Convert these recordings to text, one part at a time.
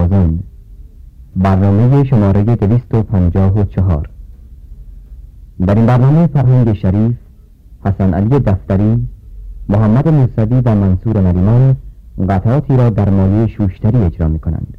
سربازان برنامه شماره دویست و پنجاه و چهار. در این برنامه فرهنگ شریف حسن علی دفتری محمد موسوی و منصور نریمان قطعاتی را در مایه شوشتری اجرا می کنند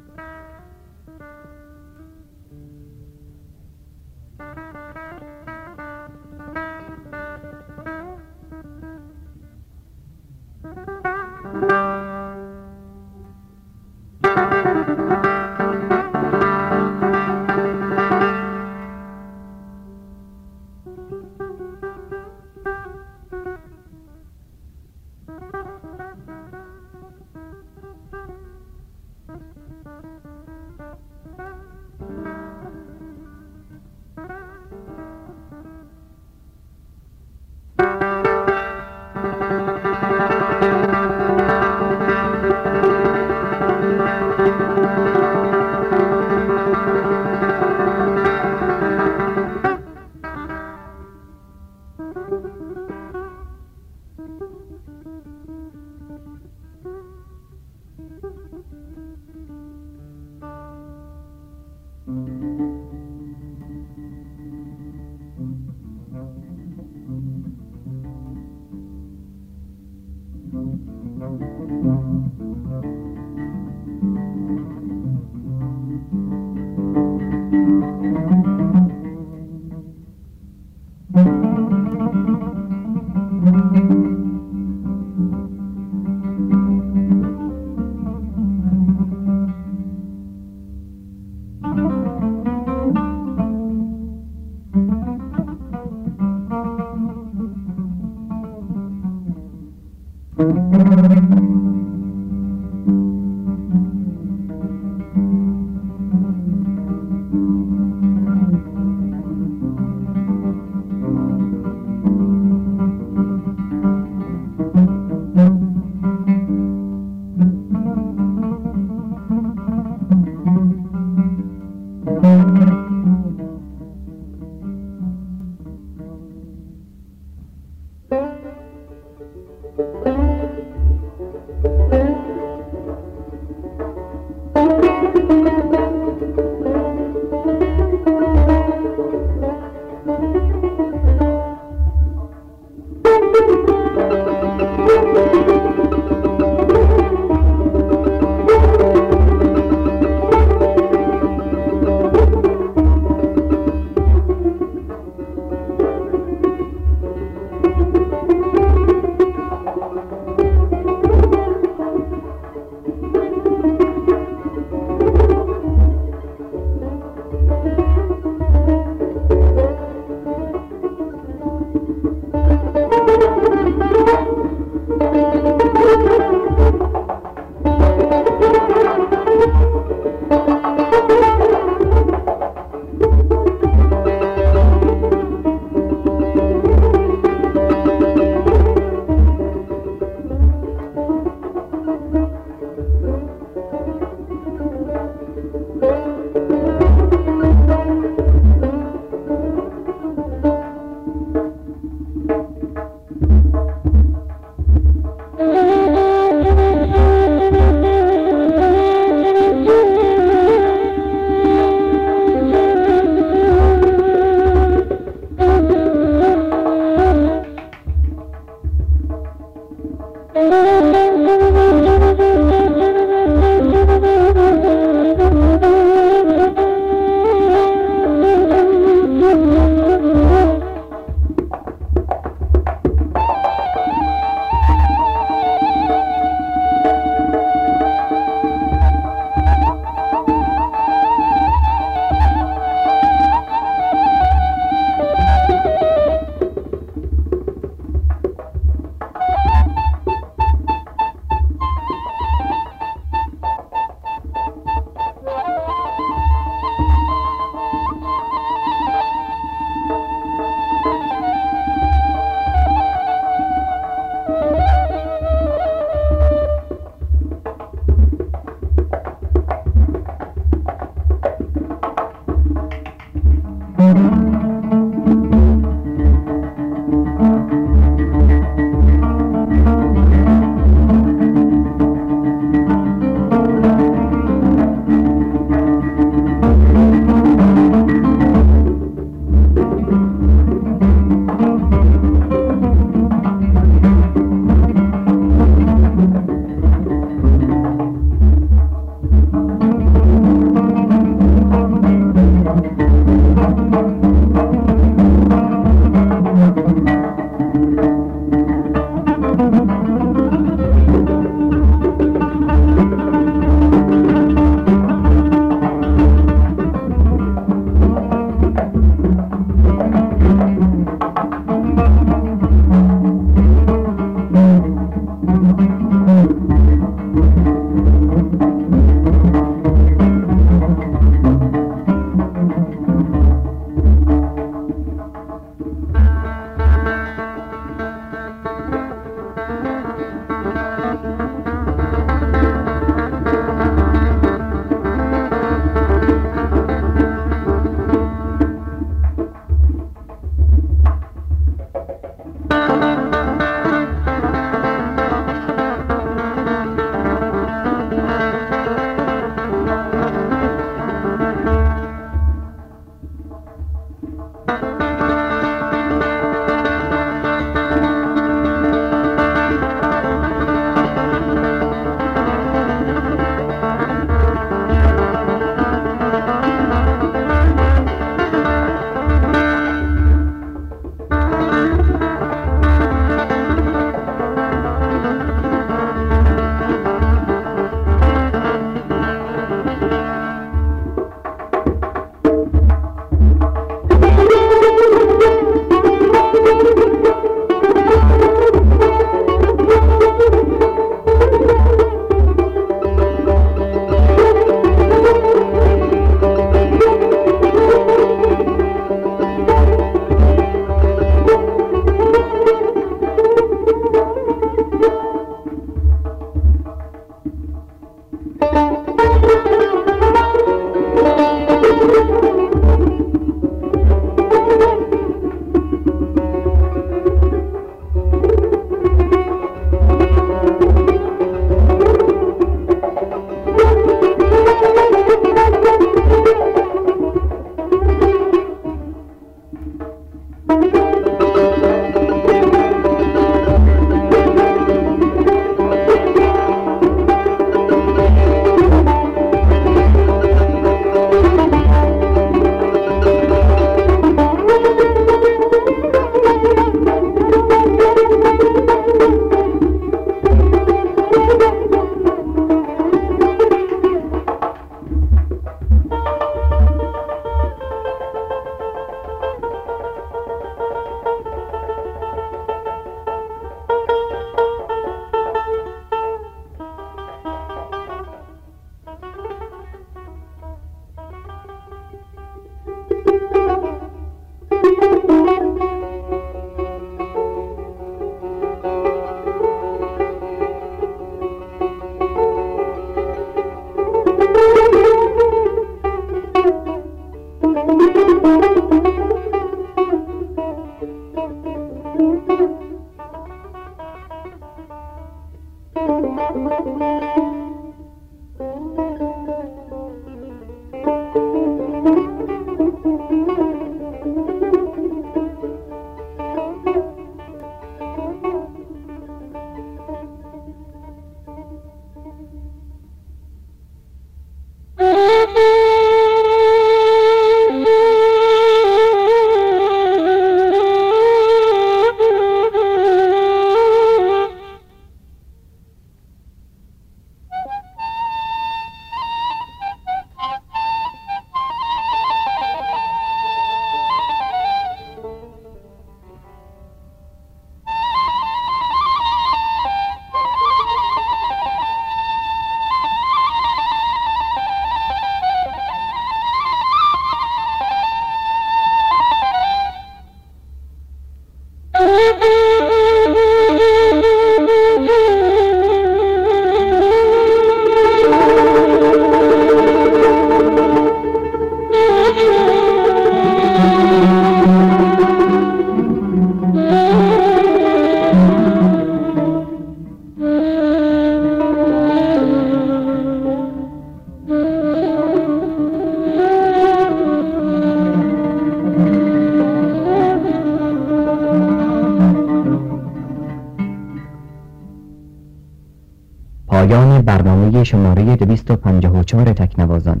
پایان برنامه شماره 254 تکنوازان.